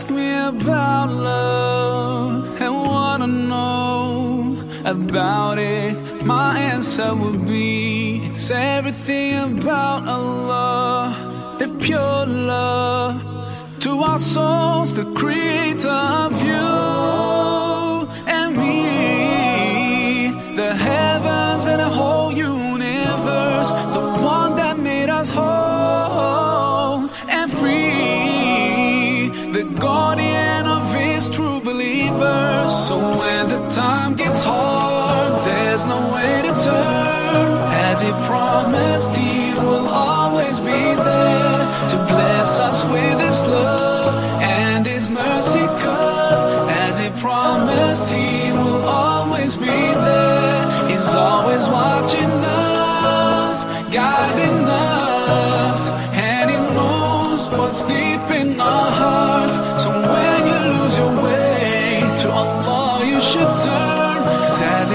ask me about love and wanna know about it, my answer would be it's everything about Allah, the pure love to our souls, the creator of you and me, the heavens and the whole universe, the one guardian of his true believers. So when the time gets hard, there's no way to turn. As he promised, he will always be there to bless us with his love and his mercy. Cause as he promised, he will always be there. He's always watching us, guiding us, and he knows what's deep in our hearts. Allah, you should turn. Cause as